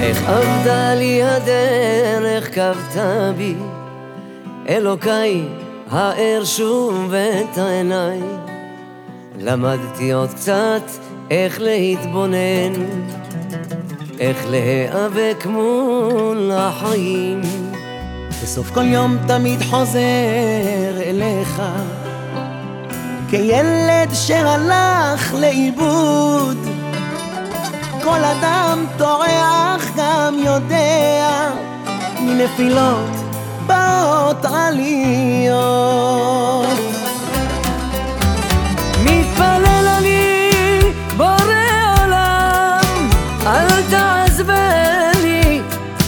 איך עבדה לי הדרך, כבתה בי אלוקיי, האר שוב את העיניי. למדתי עוד קצת איך להתבונן איך להיאבק מול החיים. בסוף כל יום תמיד חוזר אליך כילד שהלך לאיבוד. כל אדם טורח גם יודע מנפילות באות עליות מתפלל אני, בורא עולם, אל תעזבני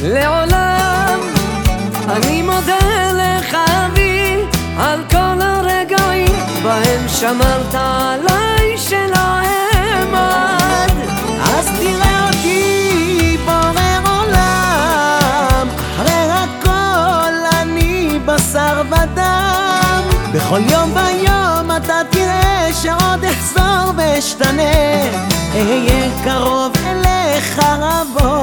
לעולם. אני מודה לך אבי על כל הרגעים בהם שמרת עליי בכל יום ויום אתה תראה שעוד אחזור ואשתנה. אהיה קרוב אליך הבורא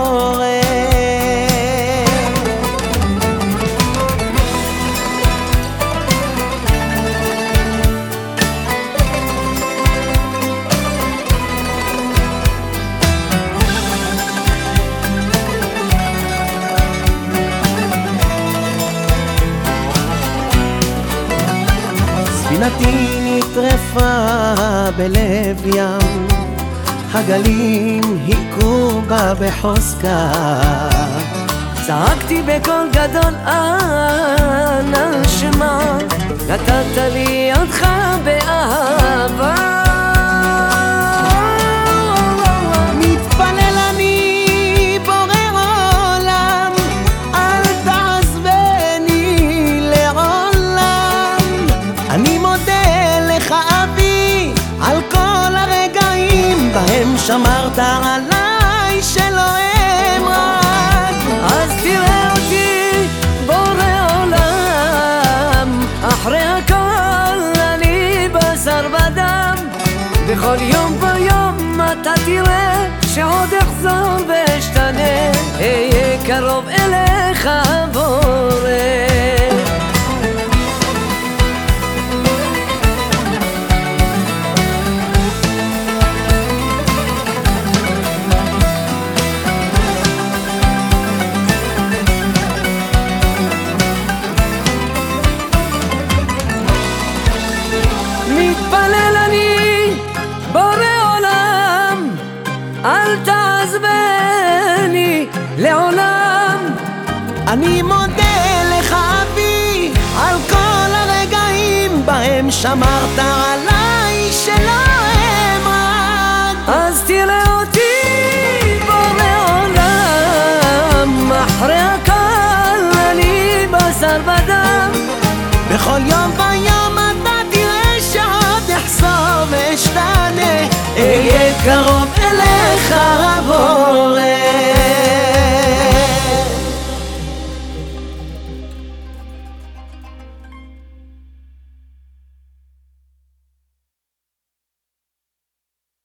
ספינתי נטרפה בלב ים, הגלים היכו בה בחוזקה. צעקתי בקול גדול אנא שמע, נתת לי אותך באהבה. שמרת עליי שלא אמרק. אז תראה אותי בורא עולם, אחרי הכל אני בשר ודם. בכל יום ויום אתה תראה שעוד אחזור ואשתנה, אהיה קרוב אליך בורא. אל תעזבני לעולם. אני מודה לך אבי על כל הרגעים בהם שמרת עליי שלא אמרת. אז תראה אותי פה לעולם, אחרי הכל אני בשר ודם. בכל יום ויום אתה תראה שעוד אחזור ואשתנה, אהיה קרוב אליה. acabou.